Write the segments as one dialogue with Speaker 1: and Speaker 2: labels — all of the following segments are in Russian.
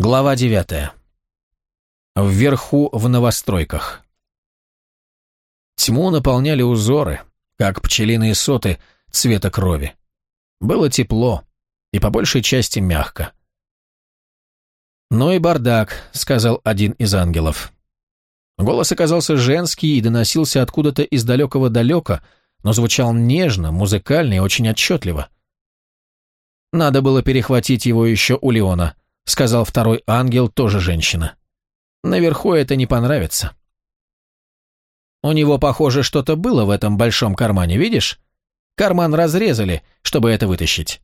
Speaker 1: Глава девятая. Вверху в новостройках. Тьму наполняли узоры, как пчелиные соты цвета крови. Было тепло и по большей части мягко. «Ну и бардак», — сказал один из ангелов. Голос оказался женский и доносился откуда-то из далекого-далека, но звучал нежно, музыкально и очень отчетливо. Надо было перехватить его еще у Леона, — сказал второй ангел, тоже женщина. «Наверху это не понравится». «У него, похоже, что-то было в этом большом кармане, видишь? Карман разрезали, чтобы это вытащить».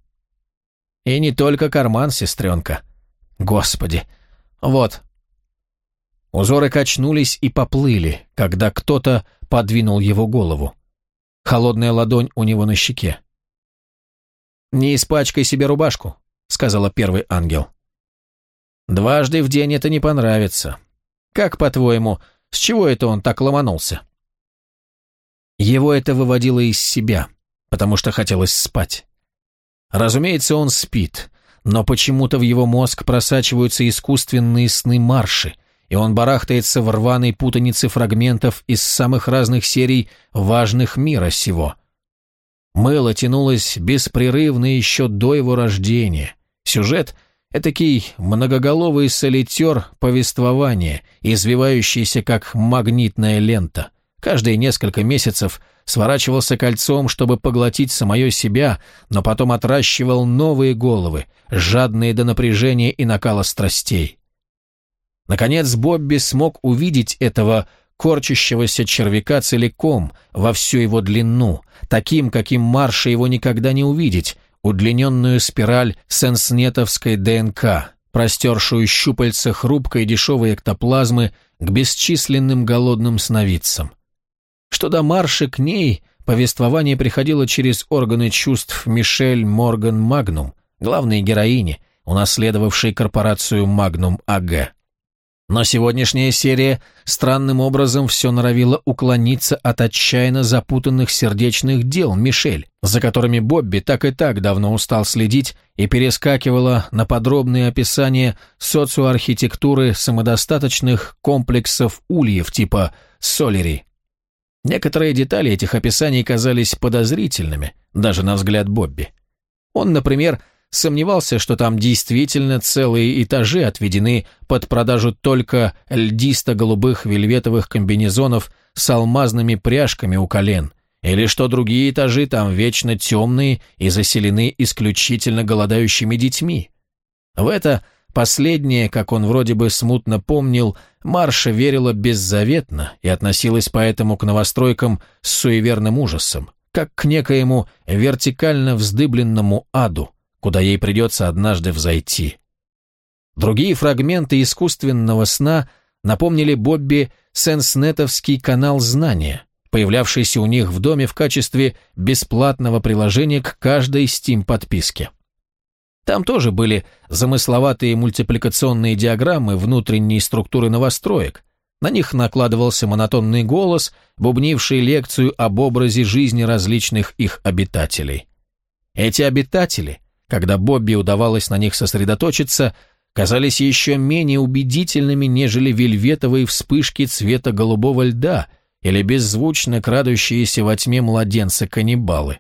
Speaker 1: «И не только карман, сестренка. Господи! Вот». Узоры качнулись и поплыли, когда кто-то подвинул его голову. Холодная ладонь у него на щеке. «Не испачкай себе рубашку», — сказала первый ангел. Дважды в день это не понравится. Как, по-твоему, с чего это он так ломанулся? Его это выводило из себя, потому что хотелось спать. Разумеется, он спит, но почему-то в его мозг просачиваются искусственные сны-марши, и он барахтается в рваной путанице фрагментов из самых разных серий важных мира сего. Мыло тянулось беспрерывно еще до его рождения. Сюжет Этакий многоголовый солитер повествования, извивающийся как магнитная лента. Каждые несколько месяцев сворачивался кольцом, чтобы поглотить самое себя, но потом отращивал новые головы, жадные до напряжения и накала страстей. Наконец Бобби смог увидеть этого корчащегося червяка целиком, во всю его длину, таким, каким Марша его никогда не увидеть, удлиненную спираль сенснетовской ДНК, простершую щупальца хрупкой дешевой эктоплазмы к бесчисленным голодным сновидцам. Что до Марши, к ней повествование приходило через органы чувств Мишель Морган Магнум, главной героини, унаследовавшей корпорацию Магнум АГ. Но сегодняшняя серия странным образом все норовила уклониться от отчаянно запутанных сердечных дел Мишель, за которыми Бобби так и так давно устал следить и перескакивала на подробные описания социоархитектуры самодостаточных комплексов ульев типа Солери. Некоторые детали этих описаний казались подозрительными, даже на взгляд Бобби. Он, например, сомневался, что там действительно целые этажи отведены под продажу только льдисто-голубых вельветовых комбинезонов с алмазными пряжками у колен, или что другие этажи там вечно темные и заселены исключительно голодающими детьми. В это последнее, как он вроде бы смутно помнил, Марша верила беззаветно и относилась поэтому к новостройкам с суеверным ужасом, как к некоему вертикально вздыбленному аду, куда ей придется однажды взойти. Другие фрагменты искусственного сна напомнили Бобби сенснетовский канал знания, появлявшийся у них в доме в качестве бесплатного приложения к каждой Steam-подписке. Там тоже были замысловатые мультипликационные диаграммы внутренней структуры новостроек, на них накладывался монотонный голос, бубнивший лекцию об образе жизни различных их обитателей. Эти обитатели когда Бобби удавалось на них сосредоточиться, казались еще менее убедительными, нежели вельветовые вспышки цвета голубого льда или беззвучно крадущиеся во тьме младенца-каннибалы.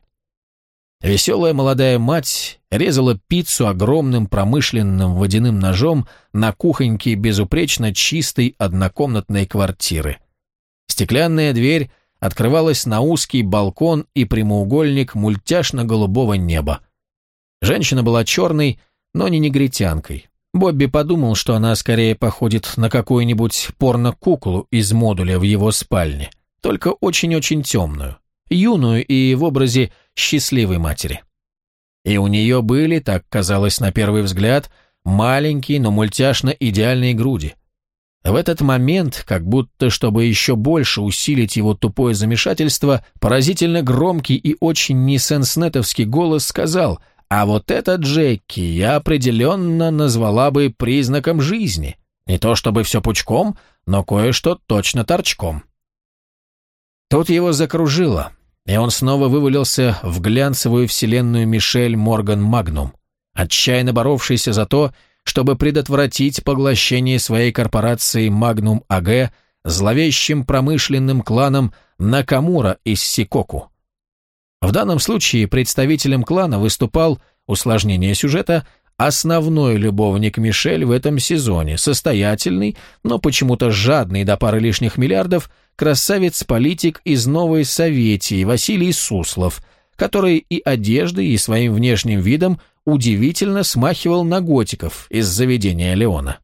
Speaker 1: Веселая молодая мать резала пиццу огромным промышленным водяным ножом на кухоньке безупречно чистой однокомнатной квартиры. Стеклянная дверь открывалась на узкий балкон и прямоугольник мультяшно-голубого неба. Женщина была черной, но не негритянкой. Бобби подумал, что она скорее походит на какую-нибудь порно-куклу из модуля в его спальне, только очень-очень темную, юную и в образе счастливой матери. И у нее были, так казалось на первый взгляд, маленькие, но мультяшно идеальные груди. В этот момент, как будто чтобы еще больше усилить его тупое замешательство, поразительно громкий и очень несенснетовский голос сказал – а вот этот Джеки я определенно назвала бы признаком жизни. Не то чтобы все пучком, но кое-что точно торчком. Тут его закружило, и он снова вывалился в глянцевую вселенную Мишель Морган Магнум, отчаянно боровшийся за то, чтобы предотвратить поглощение своей корпорации Magnum AG зловещим промышленным кланом Накамура из Сикоку. В данном случае представителем клана выступал, усложнение сюжета, основной любовник Мишель в этом сезоне, состоятельный, но почему-то жадный до пары лишних миллиардов, красавец-политик из Новой Советии Василий Суслов, который и одеждой, и своим внешним видом удивительно смахивал на готиков из заведения Леона.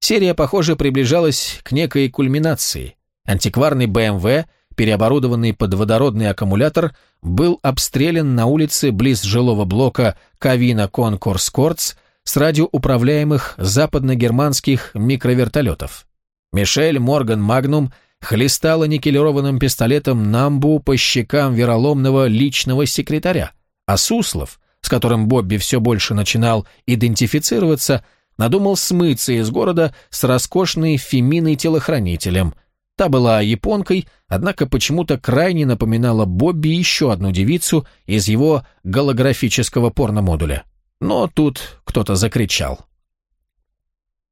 Speaker 1: Серия, похоже, приближалась к некой кульминации. Антикварный БМВ, переоборудованный под водородный аккумулятор, был обстрелян на улице близ жилого блока Ковина Конкорс Кортс с радиоуправляемых западногерманских микровертолетов. Мишель Морган Магнум хлестала никелированным пистолетом Намбу по щекам вероломного личного секретаря, а Суслов, с которым Бобби все больше начинал идентифицироваться, надумал смыться из города с роскошной Феминой-телохранителем. Та была японкой, однако почему-то крайне напоминала Бобби еще одну девицу из его голографического порномодуля. Но тут кто-то закричал.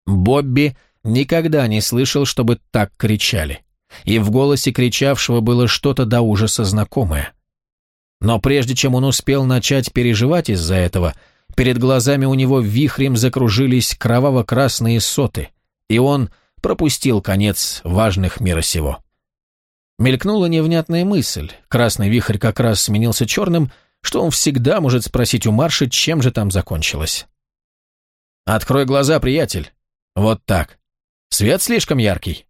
Speaker 1: Бобби никогда не слышал, чтобы так кричали. И в голосе кричавшего было что-то до ужаса знакомое. Но прежде чем он успел начать переживать из-за этого, перед глазами у него вихрем закружились кроваво-красные соты, и он пропустил конец важных мира сего. Мелькнула невнятная мысль, красный вихрь как раз сменился черным, что он всегда может спросить у Марши, чем же там закончилось. «Открой глаза, приятель. Вот так. Свет слишком яркий».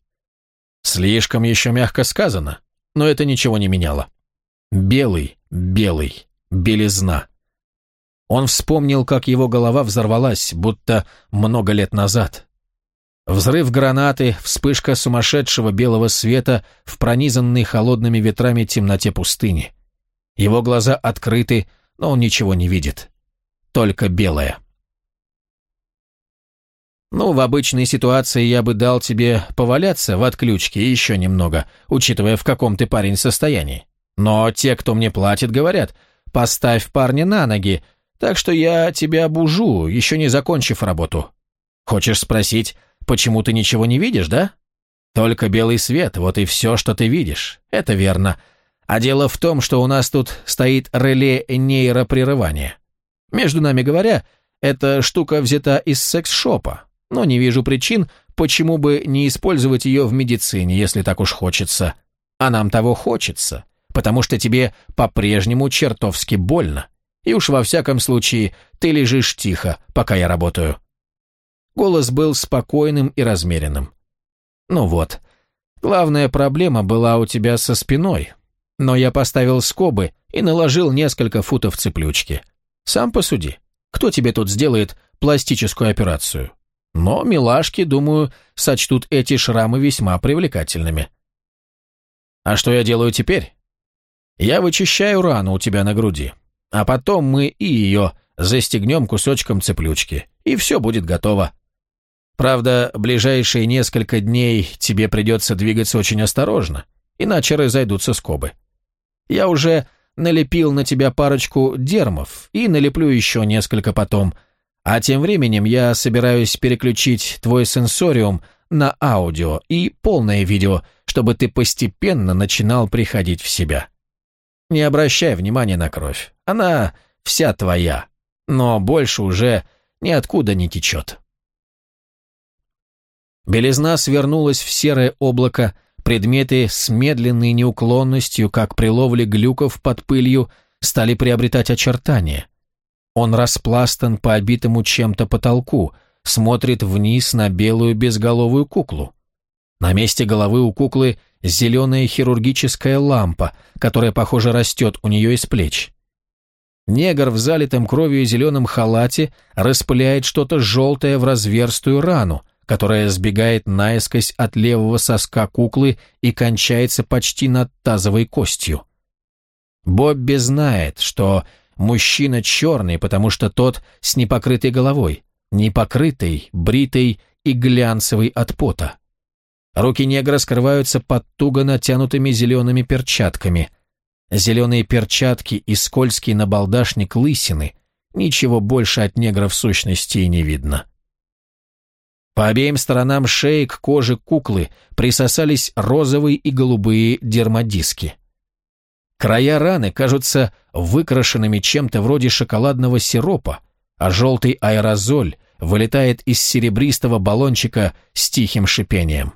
Speaker 1: Слишком еще мягко сказано, но это ничего не меняло. Белый, белый, белизна. Он вспомнил, как его голова взорвалась, будто много лет назад. Взрыв гранаты, вспышка сумасшедшего белого света в пронизанной холодными ветрами темноте пустыни. Его глаза открыты, но он ничего не видит. Только белое. Ну, в обычной ситуации я бы дал тебе поваляться в отключке еще немного, учитывая, в каком ты парень состоянии. Но те, кто мне платит, говорят, поставь парня на ноги, так что я тебя бужу, еще не закончив работу. Хочешь спросить, почему ты ничего не видишь, да? Только белый свет, вот и все, что ты видишь. Это верно. А дело в том, что у нас тут стоит реле нейропрерывания. Между нами говоря, эта штука взята из секс-шопа, но не вижу причин, почему бы не использовать ее в медицине, если так уж хочется. А нам того хочется, потому что тебе по-прежнему чертовски больно. И уж во всяком случае ты лежишь тихо, пока я работаю». Голос был спокойным и размеренным. «Ну вот, главная проблема была у тебя со спиной, но я поставил скобы и наложил несколько футов цеплючки. Сам посуди, кто тебе тут сделает пластическую операцию? Но милашки, думаю, сочтут эти шрамы весьма привлекательными. А что я делаю теперь? Я вычищаю рану у тебя на груди, а потом мы и ее застегнем кусочком цеплючки, и все будет готово. Правда, ближайшие несколько дней тебе придется двигаться очень осторожно, иначе разойдутся скобы. Я уже налепил на тебя парочку дермов и налеплю еще несколько потом – а тем временем я собираюсь переключить твой сенсориум на аудио и полное видео, чтобы ты постепенно начинал приходить в себя. Не обращай внимания на кровь. Она вся твоя, но больше уже ниоткуда не течет. Белизна свернулась в серое облако, предметы с медленной неуклонностью, как при ловле глюков под пылью, стали приобретать очертания – он распластан по обитому чем-то потолку, смотрит вниз на белую безголовую куклу. На месте головы у куклы зеленая хирургическая лампа, которая, похоже, растет у нее из плеч. Негр в залитом кровью зеленом халате распыляет что-то желтое в разверстую рану, которая сбегает наискось от левого соска куклы и кончается почти над тазовой костью. Бобби знает, что Мужчина черный, потому что тот с непокрытой головой, непокрытой, бритой и глянцевой от пота. Руки негра скрываются под туго натянутыми зелеными перчатками. Зеленые перчатки и скользкий набалдашник лысины. Ничего больше от негра в сущности и не видно. По обеим сторонам шеи к коже куклы присосались розовые и голубые дермодиски. Края раны кажутся выкрашенными чем-то вроде шоколадного сиропа, а желтый аэрозоль вылетает из серебристого баллончика с тихим шипением.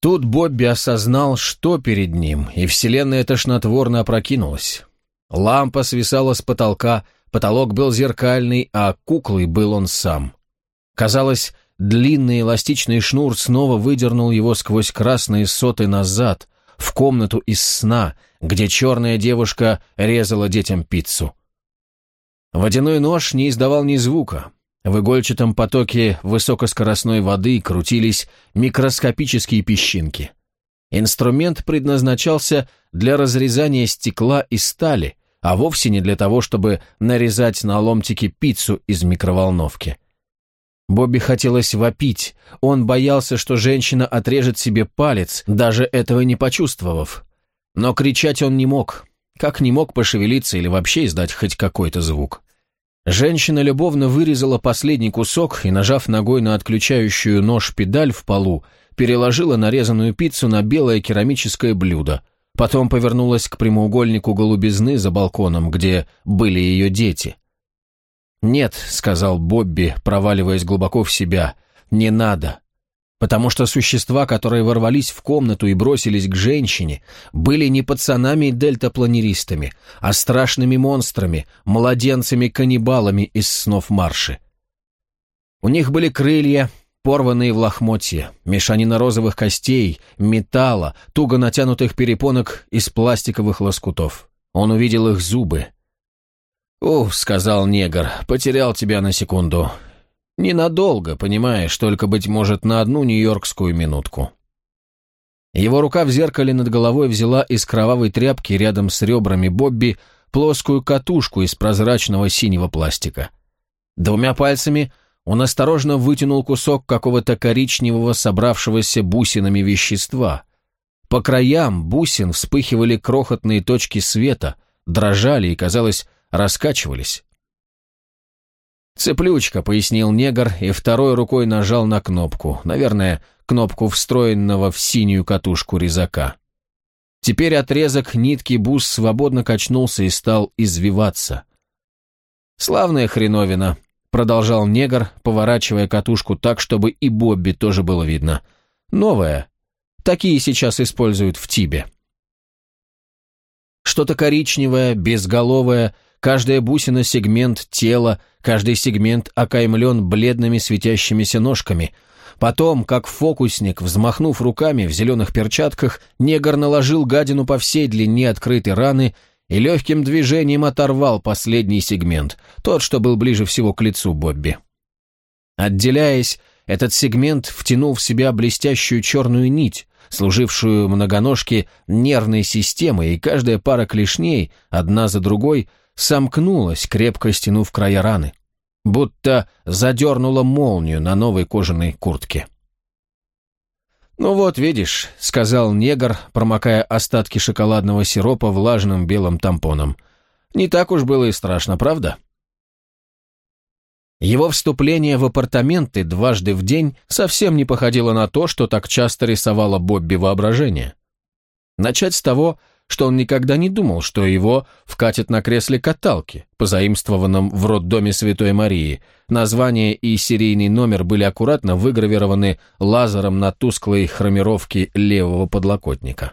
Speaker 1: Тут Бобби осознал, что перед ним, и вселенная тошнотворно опрокинулась. Лампа свисала с потолка, потолок был зеркальный, а куклой был он сам. Казалось, Длинный эластичный шнур снова выдернул его сквозь красные соты назад, в комнату из сна, где черная девушка резала детям пиццу. Водяной нож не издавал ни звука. В игольчатом потоке высокоскоростной воды крутились микроскопические песчинки. Инструмент предназначался для разрезания стекла и стали, а вовсе не для того, чтобы нарезать на ломтики пиццу из микроволновки. Бобби хотелось вопить. Он боялся, что женщина отрежет себе палец, даже этого не почувствовав. Но кричать он не мог. Как не мог пошевелиться или вообще издать хоть какой-то звук. Женщина любовно вырезала последний кусок и, нажав ногой на отключающую нож педаль в полу, переложила нарезанную пиццу на белое керамическое блюдо. Потом повернулась к прямоугольнику голубизны за балконом, где были ее дети. «Нет», — сказал Бобби, проваливаясь глубоко в себя, — «не надо». Потому что существа, которые ворвались в комнату и бросились к женщине, были не пацанами и дельтапланеристами, а страшными монстрами, младенцами-каннибалами из снов марши. У них были крылья, порванные в лохмотья, мешанина розовых костей, металла, туго натянутых перепонок из пластиковых лоскутов. Он увидел их зубы, «Ух», — сказал негр, — «потерял тебя на секунду. Ненадолго, понимаешь, только, быть может, на одну нью-йоркскую минутку». Его рука в зеркале над головой взяла из кровавой тряпки рядом с ребрами Бобби плоскую катушку из прозрачного синего пластика. Двумя пальцами он осторожно вытянул кусок какого-то коричневого собравшегося бусинами вещества. По краям бусин вспыхивали крохотные точки света, дрожали и, казалось, раскачивались. «Цеплючка», — пояснил негр и второй рукой нажал на кнопку, наверное, кнопку встроенного в синюю катушку резака. Теперь отрезок нитки бус свободно качнулся и стал извиваться. «Славная хреновина», — продолжал негр, поворачивая катушку так, чтобы и Бобби тоже было видно. «Новая. Такие сейчас используют в Тибе». Что-то коричневое, безголовое, Каждая бусина – сегмент тела, каждый сегмент окаймлен бледными светящимися ножками. Потом, как фокусник, взмахнув руками в зеленых перчатках, негр наложил гадину по всей длине открытой раны и легким движением оторвал последний сегмент, тот, что был ближе всего к лицу Бобби. Отделяясь, этот сегмент втянул в себя блестящую черную нить, служившую многоножке нервной системой, и каждая пара клешней, одна за другой, сомкнулась, крепко стянув края раны, будто задернула молнию на новой кожаной куртке. «Ну вот, видишь», — сказал негр, промокая остатки шоколадного сиропа влажным белым тампоном. «Не так уж было и страшно, правда?» Его вступление в апартаменты дважды в день совсем не походило на то, что так часто рисовало Бобби воображение. Начать с того, что он никогда не думал, что его вкатят на кресле каталки, позаимствованном в роддоме Святой Марии. Название и серийный номер были аккуратно выгравированы лазером на тусклой хромировке левого подлокотника.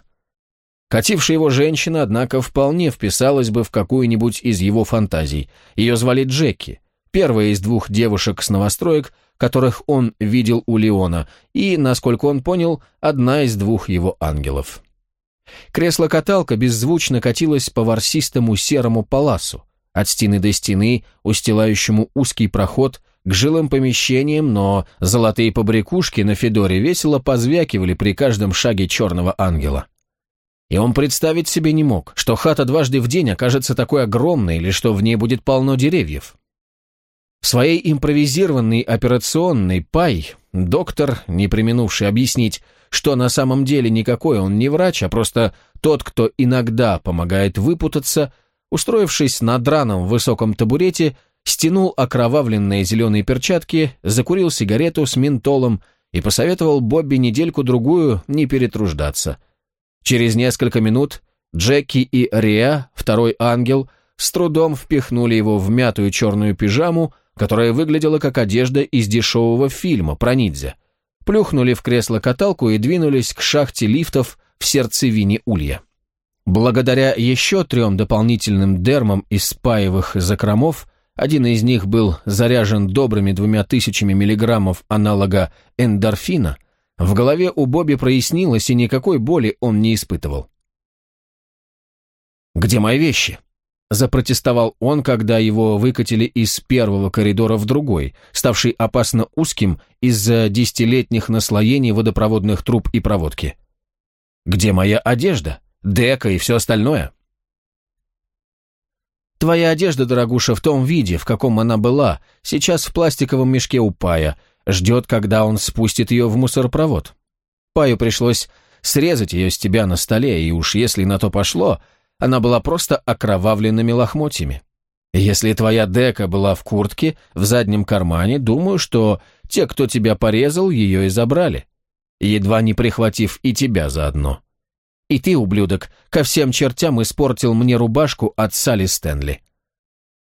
Speaker 1: Катившая его женщина, однако, вполне вписалась бы в какую-нибудь из его фантазий. Ее звали Джеки, первая из двух девушек с новостроек, которых он видел у Леона, и, насколько он понял, одна из двух его ангелов. Кресло-каталка беззвучно катилось по ворсистому серому паласу, от стены до стены, устилающему узкий проход к жилым помещениям, но золотые побрякушки на Федоре весело позвякивали при каждом шаге черного ангела. И он представить себе не мог, что хата дважды в день окажется такой огромной или что в ней будет полно деревьев. В своей импровизированной операционной пай доктор, не применувший объяснить, что на самом деле никакой он не врач, а просто тот, кто иногда помогает выпутаться, устроившись на драном высоком табурете, стянул окровавленные зеленые перчатки, закурил сигарету с ментолом и посоветовал Бобби недельку-другую не перетруждаться. Через несколько минут Джеки и Риа, второй ангел, с трудом впихнули его в мятую черную пижаму, которая выглядела как одежда из дешевого фильма про ниндзя, плюхнули в кресло-каталку и двинулись к шахте лифтов в сердцевине улья. Благодаря еще трем дополнительным дермам из спаевых закромов, один из них был заряжен добрыми двумя тысячами миллиграммов аналога эндорфина, в голове у Бобби прояснилось, и никакой боли он не испытывал. «Где мои вещи?» Запротестовал он, когда его выкатили из первого коридора в другой, ставший опасно узким из-за десятилетних наслоений водопроводных труб и проводки. «Где моя одежда? Дека и все остальное?» «Твоя одежда, дорогуша, в том виде, в каком она была, сейчас в пластиковом мешке у Пая, ждет, когда он спустит ее в мусоропровод. Паю пришлось срезать ее с тебя на столе, и уж если на то пошло, она была просто окровавленными лохмотьями. Если твоя дека была в куртке, в заднем кармане, думаю, что те, кто тебя порезал, ее и забрали, едва не прихватив и тебя заодно. И ты, ублюдок, ко всем чертям испортил мне рубашку от Салли Стэнли.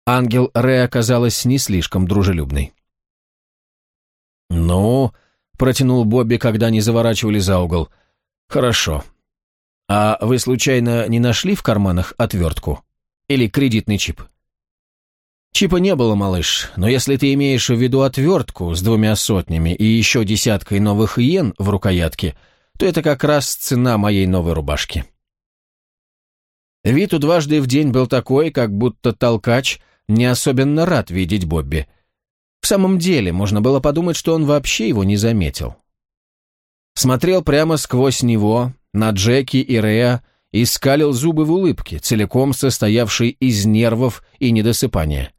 Speaker 1: Ангел Ре оказалась не слишком дружелюбной. «Ну», — протянул Бобби, когда они заворачивали за угол, — «хорошо, «А вы случайно не нашли в карманах отвертку? Или кредитный чип?» «Чипа не было, малыш, но если ты имеешь в виду отвертку с двумя сотнями и еще десяткой новых иен в рукоятке, то это как раз цена моей новой рубашки». Вид у дважды в день был такой, как будто толкач не особенно рад видеть Бобби. В самом деле, можно было подумать, что он вообще его не заметил. Смотрел прямо сквозь него, на Джеки и Реа и скалил зубы в улыбке, целиком состоявшей из нервов и недосыпания.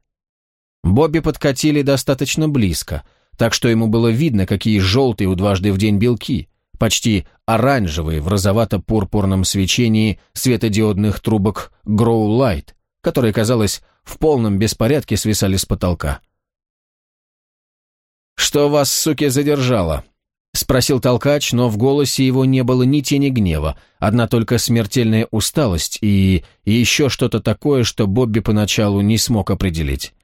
Speaker 1: Бобби подкатили достаточно близко, так что ему было видно, какие желтые у дважды в день белки, почти оранжевые в розовато-пурпурном свечении светодиодных трубок Grow Light, которые, казалось, в полном беспорядке свисали с потолка. «Что вас, суки, задержало?» Спросил толкач, но в голосе его не было ни тени гнева, одна только смертельная усталость и, еще что-то такое, что Бобби поначалу не смог определить.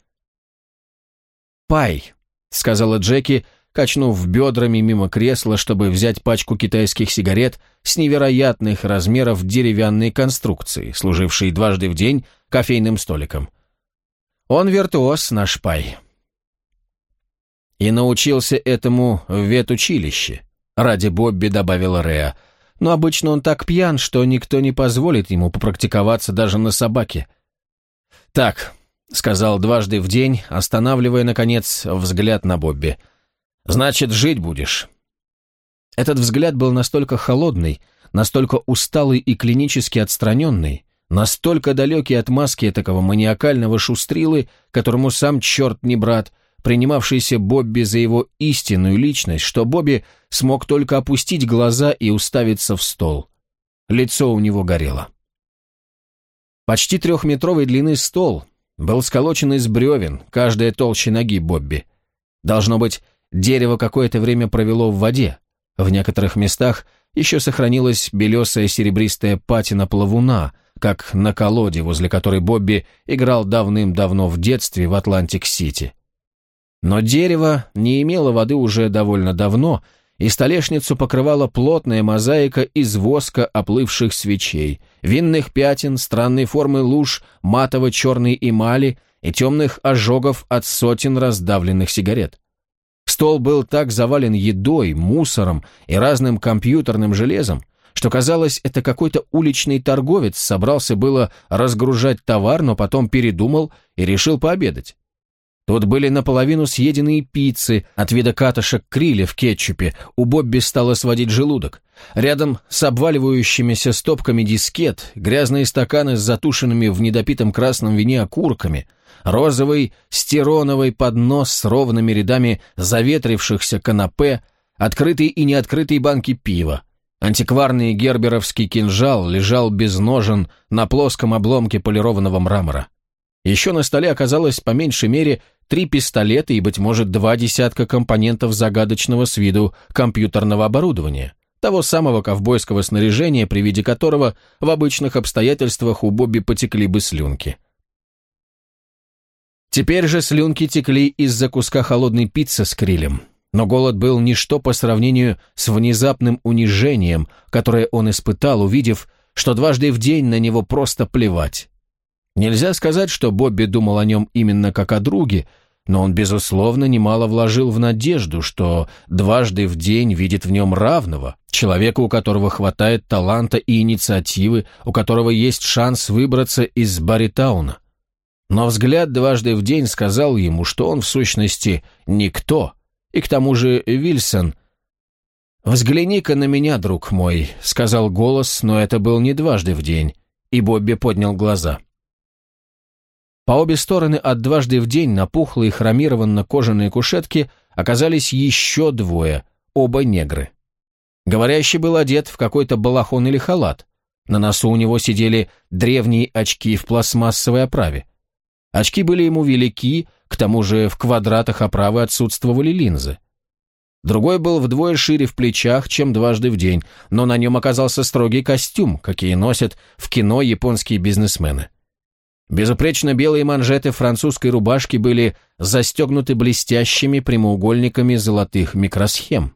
Speaker 1: «Пай», — сказала Джеки, качнув бедрами мимо кресла, чтобы взять пачку китайских сигарет с невероятных размеров деревянной конструкции, служившей дважды в день кофейным столиком. «Он виртуоз, наш Пай». И научился этому в ветучилище. Ради Бобби добавила Реа. Но обычно он так пьян, что никто не позволит ему попрактиковаться даже на собаке. «Так», — сказал дважды в день, останавливая, наконец, взгляд на Бобби. «Значит, жить будешь». Этот взгляд был настолько холодный, настолько усталый и клинически отстраненный, настолько далекий от маски такого маниакального шустрилы, которому сам черт не брат, принимавшийся Бобби за его истинную личность, что Бобби смог только опустить глаза и уставиться в стол. Лицо у него горело. Почти трехметровой длины стол был сколочен из бревен, каждое толще ноги Бобби. Должно быть, дерево какое-то время провело в воде. В некоторых местах еще сохранилась белесая серебристая патина плавуна, как на колоде, возле которой Бобби играл давным-давно в детстве в Атлантик-Сити. Но дерево не видело воды уже довольно давно, и столешницу покрывала плотная мозаика из воска оплывших свечей, винных пятен, странной формы луж, матово-черной эмали и темных ожогов от сотен раздавленных сигарет. Стол был так завален едой, мусором и разным компьютерным железом, что казалось, это какой-то уличный торговец собрался было разгружать товар, но потом передумал и решил пообедать. Тут были наполовину съеденные пиццы, от вида катышек крили в кетчупе, у Бобби стало сводить желудок. Рядом с обваливающимися стопками дискет, грязные стаканы с затушенными в недопитом красном вине окурками, розовый стироновый поднос с ровными рядами заветрившихся канапе, открытые и неоткрытые банки пива. Антикварный герберовский кинжал лежал без ножен на плоском обломке полированного мрамора. Еще на столе оказалось по меньшей мере три пистолета и, быть может, два десятка компонентов загадочного с виду компьютерного оборудования, того самого ковбойского снаряжения, при виде которого в обычных обстоятельствах у Бобби потекли бы слюнки. Теперь же слюнки текли из-за куска холодной пиццы с крилем, но голод был ничто по сравнению с внезапным унижением, которое он испытал, увидев, что дважды в день на него просто плевать. Нельзя сказать, что Бобби думал о нем именно как о друге, но он, безусловно, немало вложил в надежду, что дважды в день видит в нем равного, человека, у которого хватает таланта и инициативы, у которого есть шанс выбраться из Баритауна. Но взгляд дважды в день сказал ему, что он в сущности никто, и к тому же Вильсон... «Взгляни-ка на меня, друг мой», — сказал голос, но это был не дважды в день, и Бобби поднял глаза. По обе стороны от дважды в день на пухлые хромированно-кожаные кушетки оказались еще двое, оба негры. Говорящий был одет в какой-то балахон или халат. На носу у него сидели древние очки в пластмассовой оправе. Очки были ему велики, к тому же в квадратах оправы отсутствовали линзы. Другой был вдвое шире в плечах, чем дважды в день, но на нем оказался строгий костюм, какие носят в кино японские бизнесмены. Безупречно белые манжеты французской рубашки были застегнуты блестящими прямоугольниками золотых микросхем.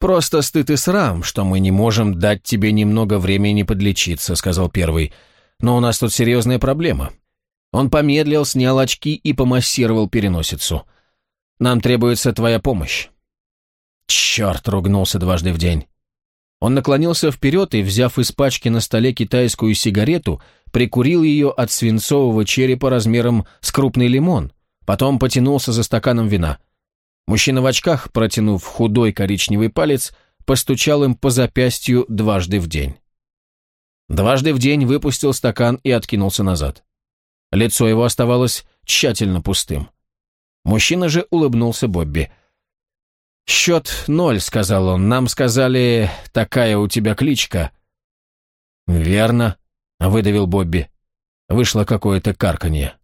Speaker 1: «Просто стыд и срам, что мы не можем дать тебе немного времени подлечиться», — сказал первый. «Но у нас тут серьезная проблема». Он помедлил, снял очки и помассировал переносицу. «Нам требуется твоя помощь». «Черт!» — ругнулся дважды в день. Он наклонился вперед и, взяв из пачки на столе китайскую сигарету, прикурил ее от свинцового черепа размером с крупный лимон, потом потянулся за стаканом вина. Мужчина в очках, протянув худой коричневый палец, постучал им по запястью дважды в день. Дважды в день выпустил стакан и откинулся назад. Лицо его оставалось тщательно пустым. Мужчина же улыбнулся Бобби – «Счет ноль», — сказал он. «Нам сказали, такая у тебя кличка». «Верно», — выдавил Бобби. Вышло какое-то карканье.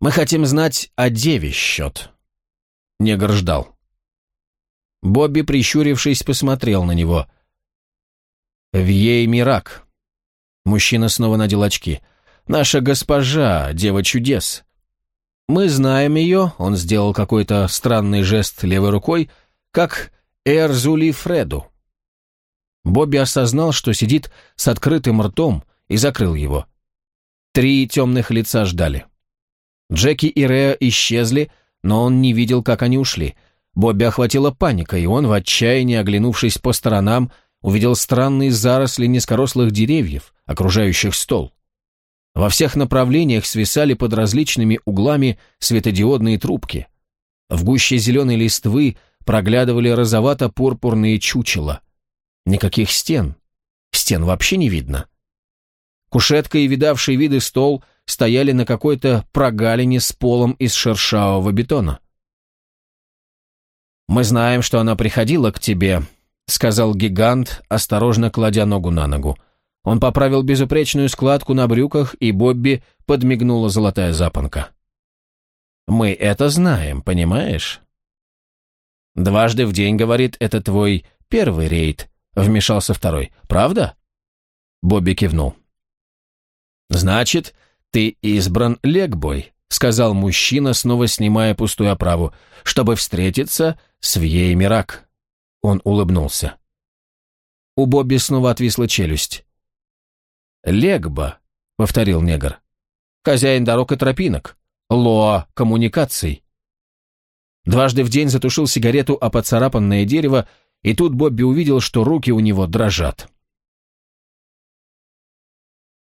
Speaker 1: «Мы хотим знать о деве счет». Негр ждал. Бобби, прищурившись, посмотрел на него. «Вьей Мирак». Мужчина снова надел очки. «Наша госпожа, дева чудес. Мы знаем ее, он сделал какой-то странный жест левой рукой, как Эрзули Фреду. Бобби осознал, что сидит с открытым ртом, и закрыл его. Три темных лица ждали. Джеки и Реа исчезли, но он не видел, как они ушли. Бобби охватила паника, и он, в отчаянии оглянувшись по сторонам, увидел странные заросли низкорослых деревьев, окружающих стол. Во всех направлениях свисали под различными углами светодиодные трубки. В гуще зеленой листвы проглядывали розовато-пурпурные чучела. Никаких стен. Стен вообще не видно. Кушетка и видавший виды стол стояли на какой-то прогалине с полом из шершавого бетона. «Мы знаем, что она приходила к тебе», — сказал гигант, осторожно кладя ногу на ногу. Он поправил безупречную складку на брюках, и Бобби подмигнула золотая запонка. «Мы это знаем, понимаешь?» «Дважды в день, — говорит, — это твой первый рейд», — вмешался второй. «Правда?» Бобби кивнул. «Значит, ты избран Легбой», — сказал мужчина, снова снимая пустую оправу, «чтобы встретиться с Вьей Мирак». Он улыбнулся. У Бобби снова отвисла челюсть. «Легба», — повторил негр. «Хозяин дорог и тропинок. Лоа коммуникаций». Дважды в день затушил сигарету о поцарапанное дерево, и тут Бобби увидел, что руки у него дрожат.